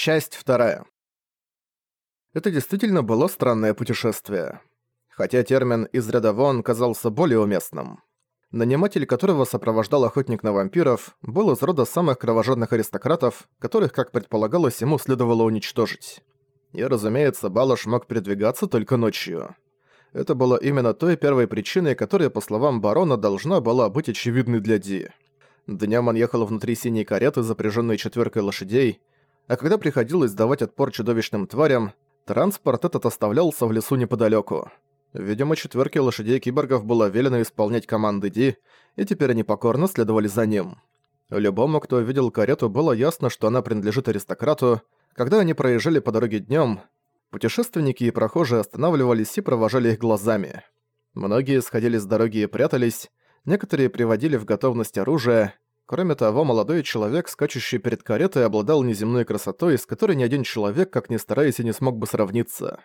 Часть вторая. Это действительно было странное путешествие. Хотя термин «из ряда вон» казался более уместным. Наниматель, которого сопровождал охотник на вампиров, был из рода самых кровожадных аристократов, которых, как предполагалось, ему следовало уничтожить. И, разумеется, Балаш мог передвигаться только ночью. Это было именно той первой причиной, которая, по словам барона, должна была быть очевидной для Ди. Днём он ехал внутри синей кареты, запряженной четверкой лошадей, а когда приходилось давать отпор чудовищным тварям, транспорт этот оставлялся в лесу неподалеку. Видимо, четверке лошадей-киборгов было велено исполнять команды Ди, и теперь они покорно следовали за ним. Любому, кто видел карету, было ясно, что она принадлежит аристократу. Когда они проезжали по дороге днем, путешественники и прохожие останавливались и провожали их глазами. Многие сходили с дороги и прятались, некоторые приводили в готовность оружие, Кроме того, молодой человек, скачущий перед каретой, обладал неземной красотой, с которой ни один человек, как ни стараясь, не смог бы сравниться.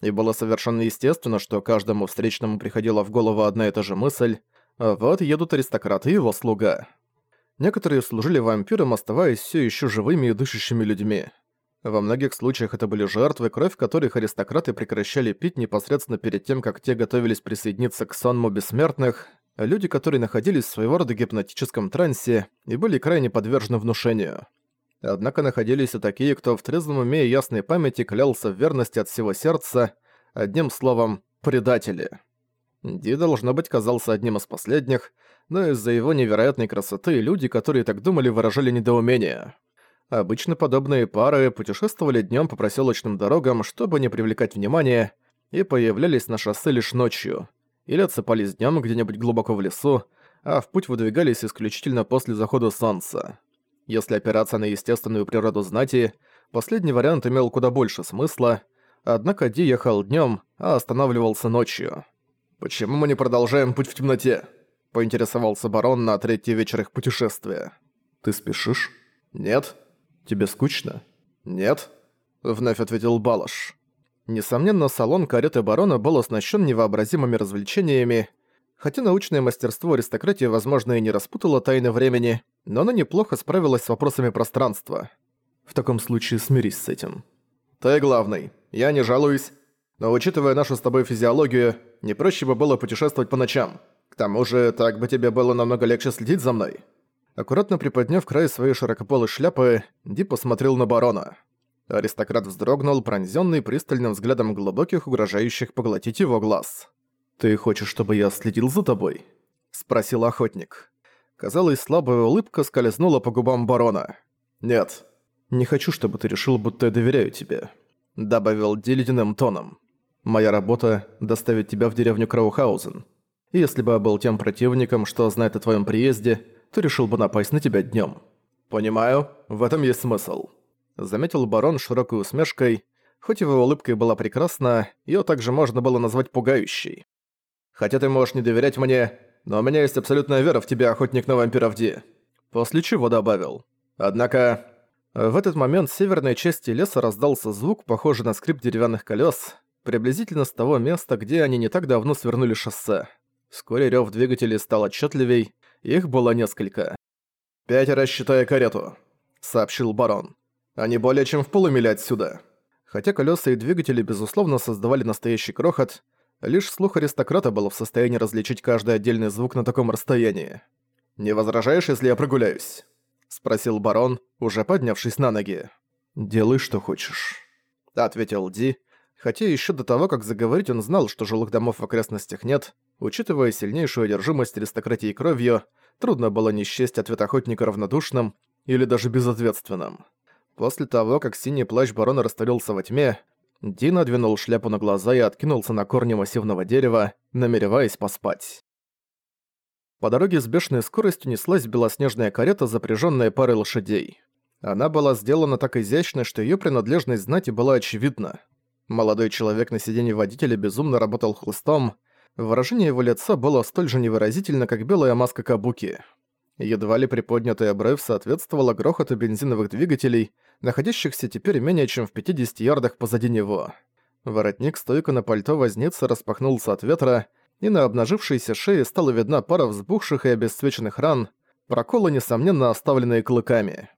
И было совершенно естественно, что каждому встречному приходила в голову одна и та же мысль «Вот едут аристократы и его слуга». Некоторые служили вампирам, оставаясь все еще живыми и дышащими людьми. Во многих случаях это были жертвы, кровь которых аристократы прекращали пить непосредственно перед тем, как те готовились присоединиться к сонму бессмертных, люди, которые находились в своего рода гипнотическом трансе и были крайне подвержены внушению. Однако находились и такие, кто в трезвом уме и ясной памяти клялся в верности от всего сердца, одним словом, предатели. Ди, должно быть, казался одним из последних, но из-за его невероятной красоты люди, которые так думали, выражали недоумение. Обычно подобные пары путешествовали днем по проселочным дорогам, чтобы не привлекать внимания, и появлялись на шоссе лишь ночью – или отсыпались днём где-нибудь глубоко в лесу, а в путь выдвигались исключительно после захода солнца. Если опираться на естественную природу знати, последний вариант имел куда больше смысла, однако Ди ехал днём, а останавливался ночью. «Почему мы не продолжаем путь в темноте?» — поинтересовался барон на третий вечер их путешествия. «Ты спешишь?» «Нет». «Тебе скучно?» «Нет», — вновь ответил Балаш. Несомненно, салон кареты барона был оснащен невообразимыми развлечениями, хотя научное мастерство аристократии, возможно, и не распутало тайны времени, но она неплохо справилась с вопросами пространства. В таком случае смирись с этим. Ты главный. Я не жалуюсь. Но учитывая нашу с тобой физиологию, не проще бы было путешествовать по ночам. К тому же, так бы тебе было намного легче следить за мной. Аккуратно приподняв край своей широкополой шляпы, Ди посмотрел на барона. Аристократ вздрогнул, пронзённый пристальным взглядом глубоких, угрожающих поглотить его глаз. «Ты хочешь, чтобы я следил за тобой?» — спросил охотник. Казалось, слабая улыбка скользнула по губам барона. «Нет. Не хочу, чтобы ты решил, будто я доверяю тебе», — добавил Ди ледяным тоном. «Моя работа — доставить тебя в деревню Краухаузен. Если бы я был тем противником, что знает о твоем приезде, то решил бы напасть на тебя днем. «Понимаю, в этом есть смысл». Заметил барон широкой усмешкой. Хоть его улыбка была прекрасна, её также можно было назвать пугающей. «Хотя ты можешь не доверять мне, но у меня есть абсолютная вера в тебя, охотник на вампиров Ди». После чего добавил. «Однако...» В этот момент с северной части леса раздался звук, похожий на скрип деревянных колёс, приблизительно с того места, где они не так давно свернули шоссе. Вскоре рёв двигателей стал отчётливей, их было несколько. «Пятеро, считая карету», — сообщил барон не более чем в полумиле отсюда. Хотя колеса и двигатели, безусловно, создавали настоящий крохот, лишь слух аристократа был в состоянии различить каждый отдельный звук на таком расстоянии. «Не возражаешь, если я прогуляюсь?» — спросил барон, уже поднявшись на ноги. «Делай, что хочешь», — ответил Ди, хотя еще до того, как заговорить, он знал, что жилых домов в окрестностях нет, учитывая сильнейшую одержимость аристократии кровью, трудно было не счесть ответ охотника равнодушным или даже безответственным. После того, как синий плащ барона растворился во тьме, Дин надвинул шляпу на глаза и откинулся на корни массивного дерева, намереваясь поспать. По дороге с бешеной скоростью неслась белоснежная карета, запряженная парой лошадей. Она была сделана так изящно, что ее принадлежность знати была очевидна. Молодой человек на сиденье водителя безумно работал хлыстом, выражение его лица было столь же невыразительно, как белая маска кабуки. Едва ли приподнятый обрыв соответствовала грохоту бензиновых двигателей, находящихся теперь менее чем в 50 ярдах позади него. Воротник стойка на пальто возницы распахнулся от ветра, и на обнажившейся шее стала видна пара взбухших и обесцвеченных ран, проколы, несомненно, оставленные клыками.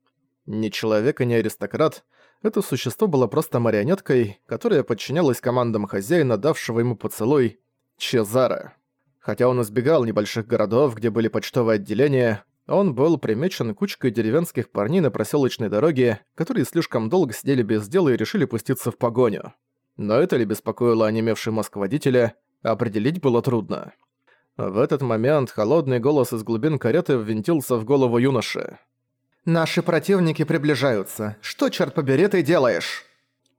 Ни человек ни аристократ, Это существо было просто марионеткой, которая подчинялась командам хозяина, давшего ему поцелуй, Чезаре. Хотя он избегал небольших городов, где были почтовые отделения, он был примечен кучкой деревенских парней на проселочной дороге, которые слишком долго сидели без дела и решили пуститься в погоню. Но это ли беспокоило онемевший мозг водителя, определить было трудно. В этот момент холодный голос из глубин кареты ввинтился в голову юноши. «Наши противники приближаются. Что, черт побери, ты делаешь?»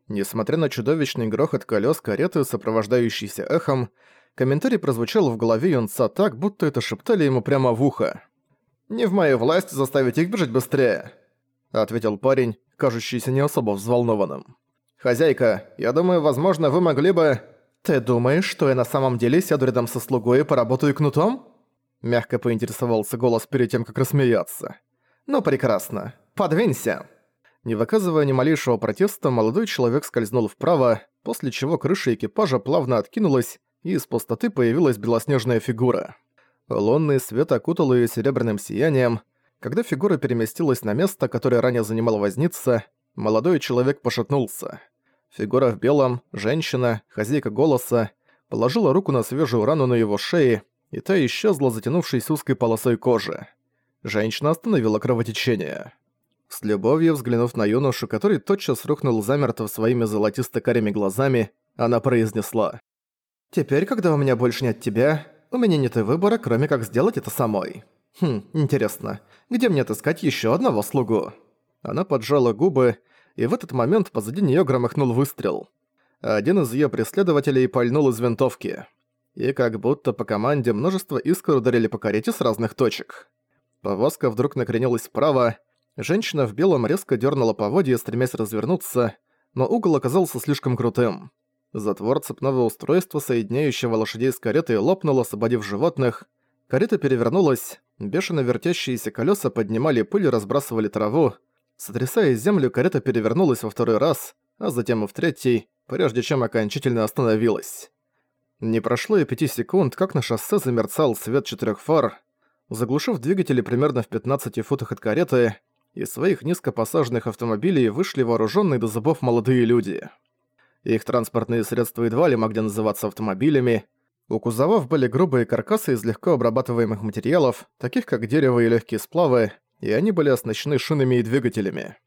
Несмотря на чудовищный грохот колес кареты, сопровождающийся эхом, комментарий прозвучал в голове юнца так, будто это шептали ему прямо в ухо. «Не в моей власти заставить их бежать быстрее», — ответил парень, кажущийся не особо взволнованным. «Хозяйка, я думаю, возможно, вы могли бы...» «Ты думаешь, что я на самом деле сяду рядом со слугой и поработаю кнутом?» Мягко поинтересовался голос перед тем, как рассмеяться. «Ну прекрасно. Подвинься!» Не выказывая ни малейшего протеста, молодой человек скользнул вправо, после чего крыша экипажа плавно откинулась, и из пустоты появилась белоснежная фигура. Лунный свет окутал её серебряным сиянием. Когда фигура переместилась на место, которое ранее занимал возница, молодой человек пошатнулся. Фигура в белом, женщина, хозяйка голоса, положила руку на свежую рану на его шее, и та исчезла, затянувшись узкой полосой кожи. Женщина остановила кровотечение. С любовью взглянув на юношу, который тотчас рухнул замертво своими золотисто-карими глазами, она произнесла. «Теперь, когда у меня больше нет тебя, у меня нет и выбора, кроме как сделать это самой. Хм, интересно, где мне отыскать еще одного слугу?» Она поджала губы, и в этот момент позади нее громыхнул выстрел. Один из ее преследователей пальнул из винтовки. И как будто по команде множество искр ударили по карете с разных точек. Повозка вдруг накренилась вправо, женщина в белом резко дернула поводья, стремясь развернуться, но угол оказался слишком крутым. Затвор цепного устройства, соединяющего лошадей с каретой, лопнул, освободив животных. Карета перевернулась, бешено вертящиеся колеса поднимали пыль и разбрасывали траву. Сотрясая землю, карета перевернулась во второй раз, а затем и в третий, прежде чем окончательно остановилась. Не прошло и пяти секунд, как на шоссе замерцал свет четырех фар. Заглушив двигатели примерно в 15 футах от кареты, из своих низкопосаженных автомобилей вышли вооруженные до зубов молодые люди. Их транспортные средства едва ли могли называться автомобилями. У кузовов были грубые каркасы из легко обрабатываемых материалов, таких как дерево и легкие сплавы, и они были оснащены шинами и двигателями.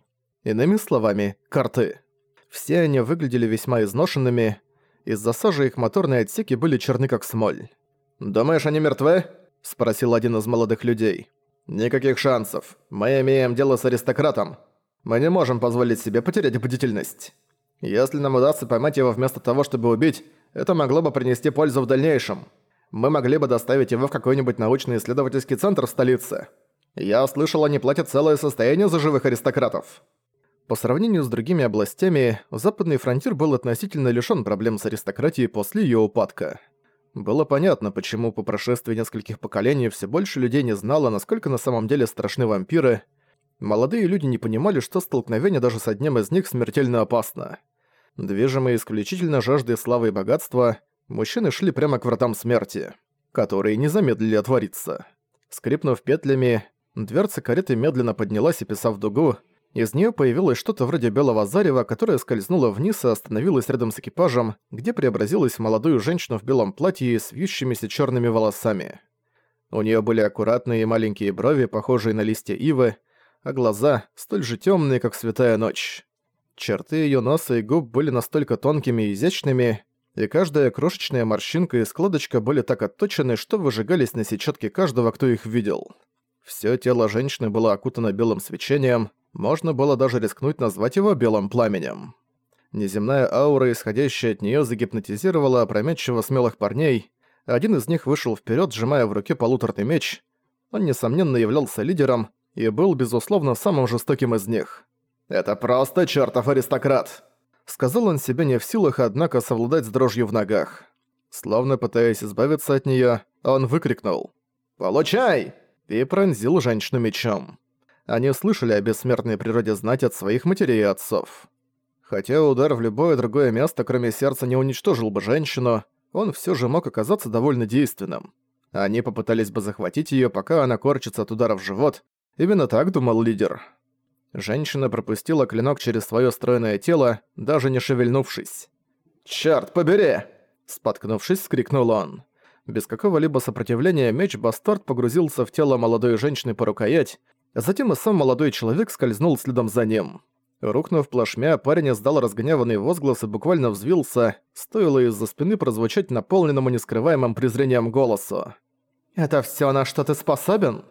Иными словами, карты. Все они выглядели весьма изношенными, из-за сажи их моторные отсеки были черны как смоль. «Думаешь, они мертвы?» – спросил один из молодых людей. «Никаких шансов. Мы имеем дело с аристократом. Мы не можем позволить себе потерять бдительность». Если нам удастся поймать его вместо того, чтобы убить, это могло бы принести пользу в дальнейшем. Мы могли бы доставить его в какой-нибудь научно-исследовательский центр в столице. Я слышал, они платят целое состояние за живых аристократов. По сравнению с другими областями, Западный фронтир был относительно лишён проблем с аристократией после её упадка. Было понятно, почему по прошествии нескольких поколений все больше людей не знало, насколько на самом деле страшны вампиры. Молодые люди не понимали, что столкновение даже с одним из них смертельно опасно. Движимые исключительно жаждой славы и богатства, мужчины шли прямо к вратам смерти, которые не замедлили отвориться. Скрипнув петлями, дверца кареты медленно поднялась, описав дугу, из нее появилось что-то вроде белого зарева, которое скользнуло вниз и остановилось рядом с экипажем, где преобразилась молодую женщину в белом платье с вьющимися черными волосами. У нее были аккуратные маленькие брови, похожие на листья ивы, а глаза столь же темные, как святая ночь. Черты ее носа и губ были настолько тонкими и изящными, и каждая крошечная морщинка и складочка были так отточены, что выжигались на сетчатке каждого, кто их видел. Всё тело женщины было окутано белым свечением, можно было даже рискнуть назвать его белым пламенем. Неземная аура, исходящая от неё, загипнотизировала опрометчиво смелых парней. Один из них вышел вперёд, сжимая в руке полуторный меч. Он, несомненно, являлся лидером и был, безусловно, самым жестоким из них. «Это просто чертов аристократ!» Сказал он себе не в силах, однако совладать с дрожью в ногах. Словно пытаясь избавиться от неё, он выкрикнул «Получай!» и пронзил женщину мечом. Они слышали о бессмертной природе знать от своих матерей и отцов. Хотя удар в любое другое место, кроме сердца, не уничтожил бы женщину, он всё же мог оказаться довольно действенным. Они попытались бы захватить её, пока она корчится от удара в живот. Именно так думал лидер. Женщина пропустила клинок через своё стройное тело, даже не шевельнувшись. «Чёрт побери!» Споткнувшись, скрикнул он. Без какого-либо сопротивления меч-бастард погрузился в тело молодой женщины по рукоять, а затем и сам молодой человек скользнул следом за ним. Рухнув плашмя, парень издал разгневанный возглас и буквально взвился, стоило из-за спины прозвучать наполненному нескрываемым презрением голосу. «Это всё, на что ты способен?»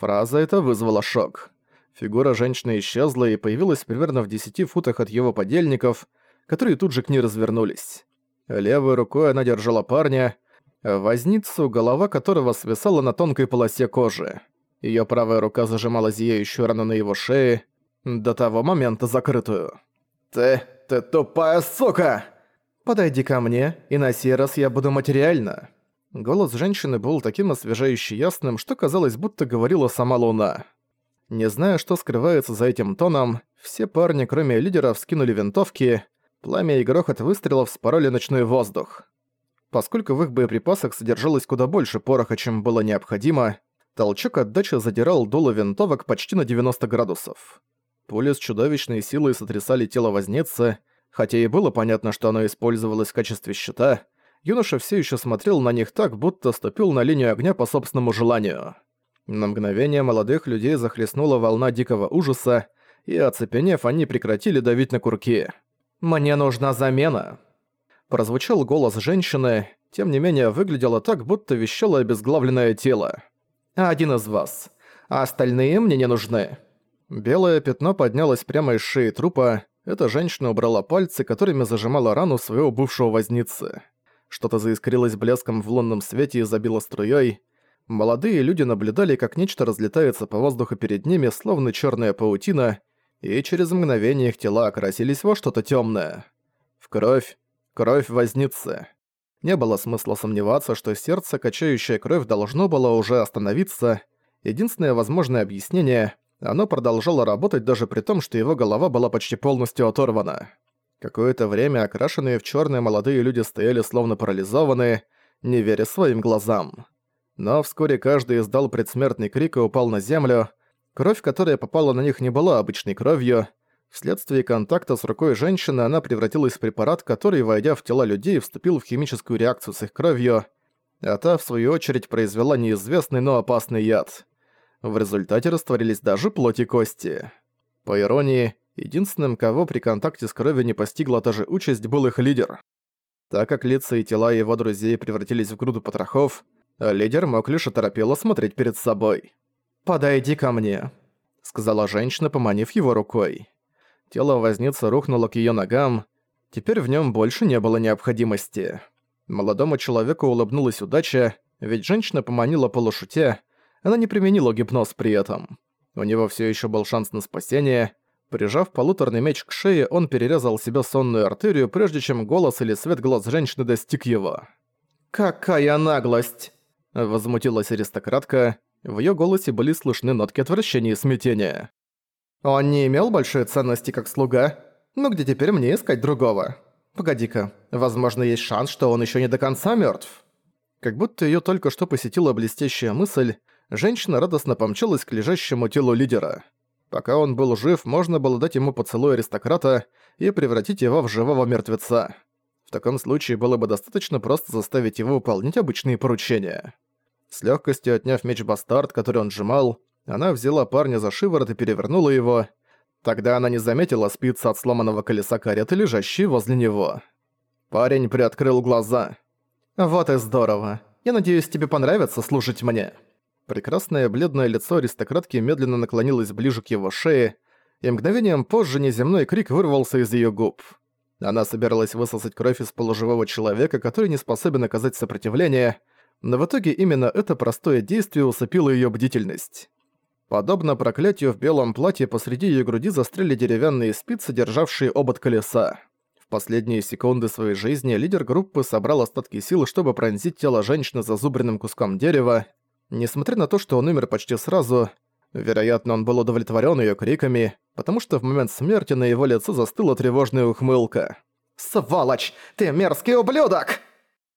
Фраза эта вызвала шок. Фигура женщины исчезла и появилась примерно в десяти футах от его подельников, которые тут же к ней развернулись. Левой рукой она держала парня, возницу, голова которого свисала на тонкой полосе кожи. Её правая рука зажимала зияющую рану на его шее, до того момента закрытую. «Ты... ты тупая сука!» «Подойди ко мне, и на сей раз я буду материально». Голос женщины был таким освежающе ясным, что казалось, будто говорила сама Луна. Не зная, что скрывается за этим тоном, все парни, кроме лидеров, скинули винтовки, пламя и грохот выстрелов спороли ночной воздух. Поскольку в их боеприпасах содержалось куда больше пороха, чем было необходимо, толчок отдачи задирал дуло винтовок почти на 90 градусов. Пули с чудовищной силой сотрясали тело возницы, хотя и было понятно, что оно использовалось в качестве щита, юноша все еще смотрел на них так, будто ступил на линию огня по собственному желанию. На мгновение молодых людей захлестнула волна дикого ужаса, и, оцепенев, они прекратили давить на курки. «Мне нужна замена!» Прозвучал голос женщины, тем не менее выглядело так, будто вещало обезглавленное тело. «Один из вас. А остальные мне не нужны». Белое пятно поднялось прямо из шеи трупа. Эта женщина убрала пальцы, которыми зажимала рану своего бывшего возницы. Что-то заискрилось блеском в лунном свете и забило струей. Молодые люди наблюдали, как нечто разлетается по воздуху перед ними, словно черная паутина, и через мгновение их тела окрасились во что-то темное. В кровь. Кровь возницы. Не было смысла сомневаться, что сердце, качающее кровь, должно было уже остановиться. Единственное возможное объяснение – оно продолжало работать даже при том, что его голова была почти полностью оторвана. Какое-то время окрашенные в черные молодые люди стояли словно парализованные, не веря своим глазам. Но вскоре каждый издал предсмертный крик и упал на землю. Кровь, которая попала на них, не была обычной кровью. Вследствие контакта с рукой женщины она превратилась в препарат, который, войдя в тела людей, вступил в химическую реакцию с их кровью, а та, в свою очередь, произвела неизвестный, но опасный яд. В результате растворились даже плоть и кости. По иронии, единственным, кого при контакте с кровью не постигла та же участь, был их лидер. Так как лица и тела его друзей превратились в груду потрохов, Лидер мог лишь оторопело смотреть перед собой. «Подойди ко мне», — сказала женщина, поманив его рукой. Тело возницы рухнуло к её ногам. Теперь в нём больше не было необходимости. Молодому человеку улыбнулась удача, ведь женщина поманила полушутя, она не применила гипноз при этом. У него всё ещё был шанс на спасение. Прижав полуторный меч к шее, он перерезал себе сонную артерию, прежде чем голос или свет глаз женщины достиг его. «Какая наглость!» Возмутилась аристократка, в её голосе были слышны нотки отвращения и смятения. «Он не имел большой ценности как слуга? Ну где теперь мне искать другого? Погоди-ка, возможно, есть шанс, что он ещё не до конца мёртв?» Как будто её только что посетила блестящая мысль, женщина радостно помчалась к лежащему телу лидера. Пока он был жив, можно было дать ему поцелуй аристократа и превратить его в живого мертвеца. В таком случае было бы достаточно просто заставить его выполнять обычные поручения. С легкостью отняв меч-бастард, который он сжимал, она взяла парня за шиворот и перевернула его. Тогда она не заметила спицы от сломанного колеса кареты, лежащей возле него. Парень приоткрыл глаза. «Вот и здорово. Я надеюсь, тебе понравится служить мне». Прекрасное бледное лицо аристократки медленно наклонилось ближе к его шее, и мгновением позже неземной крик вырвался из ее губ. Она собиралась высосать кровь из полуживого человека, который не способен оказать сопротивление, но в итоге именно это простое действие усыпило её бдительность. Подобно проклятию в белом платье посреди её груди застряли деревянные спицы, державшие обод колеса. В последние секунды своей жизни лидер группы собрал остатки сил, чтобы пронзить тело женщины зазубренным куском дерева. Несмотря на то, что он умер почти сразу, вероятно, он был удовлетворён её криками, потому что в момент смерти на его лице застыла тревожная ухмылка. «Сволочь! Ты мерзкий ублюдок!»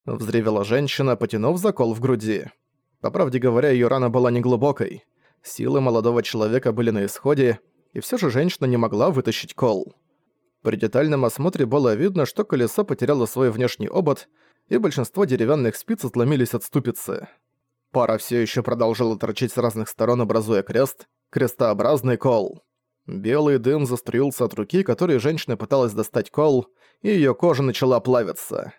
Взревела женщина, потянув закол в груди. По правде говоря, её рана была неглубокой. Силы молодого человека были на исходе, и все же женщина не могла вытащить кол. При детальном осмотре было видно, что колесо потеряло свой внешний обод, и большинство деревянных спиц отломились от ступицы. Пара все еще продолжала торчать с разных сторон, образуя крест, крестообразный кол. Белый дым заструился от руки, которой женщина пыталась достать кол, и ее кожа начала плавиться.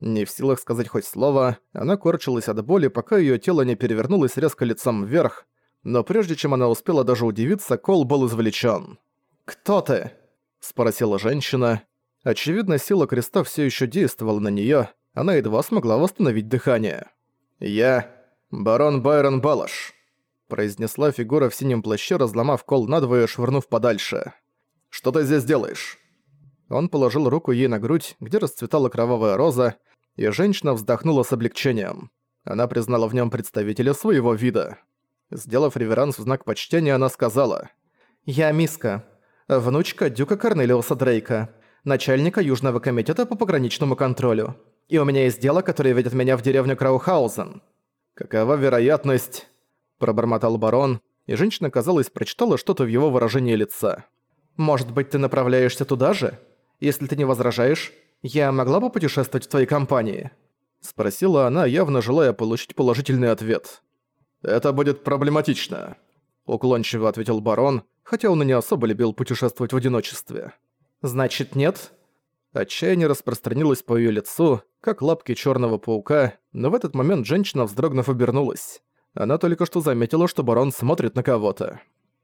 Не в силах сказать хоть слово, она корчилась от боли, пока ее тело не перевернулось резко лицом вверх, но прежде чем она успела даже удивиться, кол был извлечен. «Кто ты?» – спросила женщина. Очевидно, сила креста все еще действовала на нее, она едва смогла восстановить дыхание. «Я – барон Байрон Балаш», – произнесла фигура в синем плаще, разломав кол надвое швырнув подальше. «Что ты здесь делаешь?» Он положил руку ей на грудь, где расцветала кровавая роза, и женщина вздохнула с облегчением. Она признала в нем представителя своего вида. Сделав реверанс в знак почтения, она сказала «Я Миска, внучка Дюка Корнелиуса Дрейка, начальника Южного комитета по пограничному контролю и у меня есть дело, которое ведет меня в деревню Краухаузен». «Какова вероятность?» – пробормотал барон, и женщина, казалось, прочитала что-то в его выражении лица. «Может быть, ты направляешься туда же? Если ты не возражаешь, я могла бы путешествовать в твоей компании?» Спросила она, явно желая получить положительный ответ. «Это будет проблематично», – уклончиво ответил барон, хотя он и не особо любил путешествовать в одиночестве. «Значит, нет?» Отчаяние распространилось по её лицу, как лапки чёрного паука, но в этот момент женщина, вздрогнув, обернулась. Она только что заметила, что барон смотрит на кого-то.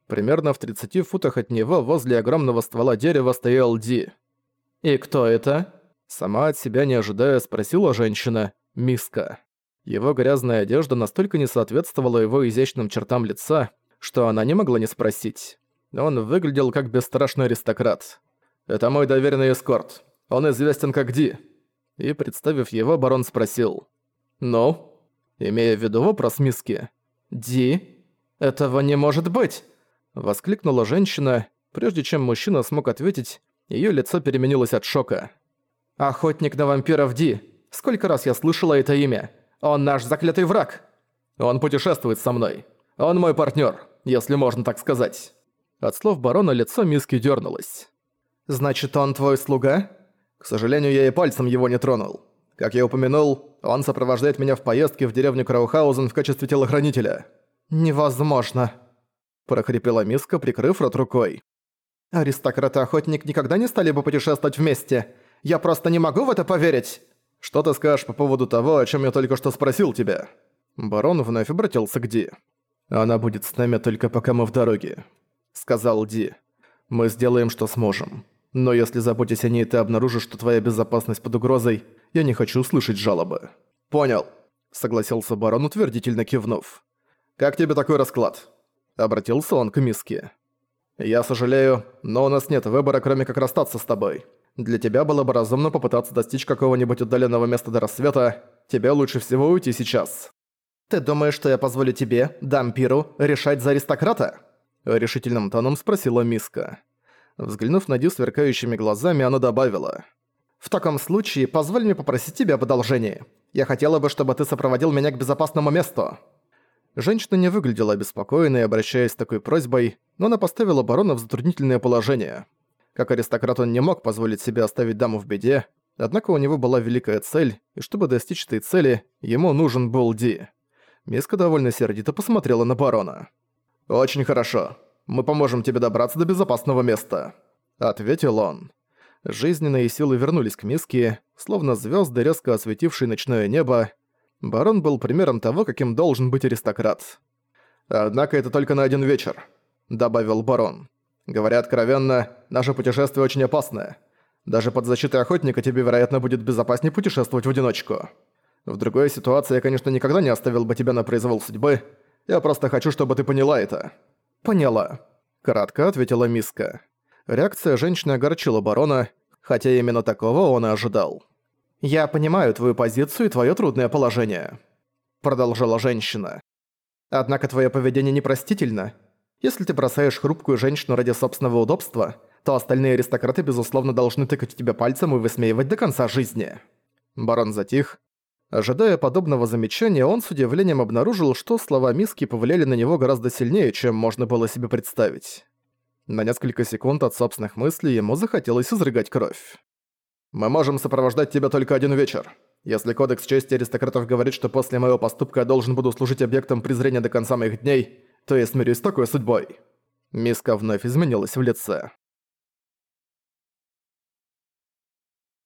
Примерно в 30 футах от него, возле огромного ствола дерева, стоял Ди. «И кто это?» Сама от себя не ожидая, спросила женщина, Миска. Его грязная одежда настолько не соответствовала его изящным чертам лица, что она не могла не спросить. Он выглядел как бесстрашный аристократ. «Это мой доверенный эскорт. Он известен как Ди». И, представив его, барон спросил. «Ну?» Имея в виду вопрос миски. «Ди? Этого не может быть!» Воскликнула женщина. Прежде чем мужчина смог ответить, её лицо переменилось от шока. «Охотник на вампиров Ди. Сколько раз я слышала это имя? Он наш заклятый враг!» «Он путешествует со мной. Он мой партнёр, если можно так сказать». От слов барона лицо миски дёрнулось. «Значит, он твой слуга?» К сожалению, я и пальцем его не тронул. Как я упомянул, он сопровождает меня в поездке в деревню Краухаузен в качестве телохранителя. «Невозможно», – прохрипела Миска, прикрыв рот рукой. «Аристократ и охотник никогда не стали бы путешествовать вместе. Я просто не могу в это поверить!» «Что ты скажешь по поводу того, о чем я только что спросил тебя?» Барон вновь обратился к Ди. «Она будет с нами только пока мы в дороге», — сказал Ди. «Мы сделаем, что сможем. Но если заботясь о ней ты обнаружишь, что твоя безопасность под угрозой, я не хочу слышать жалобы». «Понял», — согласился барон, утвердительно кивнув. «Как тебе такой расклад?» Обратился он к Миске. «Я сожалею, но у нас нет выбора, кроме как расстаться с тобой. Для тебя было бы разумно попытаться достичь какого-нибудь отдаленного места до рассвета. Тебе лучше всего уйти сейчас». «Ты думаешь, что я позволю тебе, дампиру, решать за аристократа?» Решительным тоном спросила Миска. Взглянув на Ди сверкающими глазами, она добавила. «В таком случае, позволь мне попросить тебя об одолжении. Я хотела бы, чтобы ты сопроводил меня к безопасному месту». Женщина не выглядела обеспокоенной, обращаясь с такой просьбой, но она поставила барона в затруднительное положение. Как аристократ он не мог позволить себе оставить даму в беде, однако у него была великая цель, и чтобы достичь этой цели, ему нужен был Ди. Миска довольно сердито посмотрела на барона. «Очень хорошо мы поможем тебе добраться до безопасного места», — ответил он. Жизненные силы вернулись к миске, словно звезды, резко осветившие ночное небо. Барон был примером того, каким должен быть аристократ. «Однако это только на один вечер», — добавил барон. «Говоря откровенно, наше путешествие очень опасное. Даже под защитой охотника тебе, вероятно, будет безопаснее путешествовать в одиночку. В другой ситуации я, конечно, никогда не оставил бы тебя на произвол судьбы. Я просто хочу, чтобы ты поняла это». «Поняла», — кратко ответила Миска. Реакция женщины огорчила барона, хотя именно такого он и ожидал. «Я понимаю твою позицию и твое трудное положение», — продолжала женщина. «Однако твое поведение непростительно. Если ты бросаешь хрупкую женщину ради собственного удобства, то остальные аристократы, безусловно, должны тыкать тебя пальцем и высмеивать до конца жизни». Барон затих, Ожидая подобного замечания, он с удивлением обнаружил, что слова Миски повлияли на него гораздо сильнее, чем можно было себе представить. На несколько секунд от собственных мыслей ему захотелось изрыгать кровь. «Мы можем сопровождать тебя только один вечер. Если Кодекс Чести Аристократов говорит, что после моего поступка я должен буду служить объектом презрения до конца моих дней, то я смирюсь с такой судьбой». Миска вновь изменилась в лице.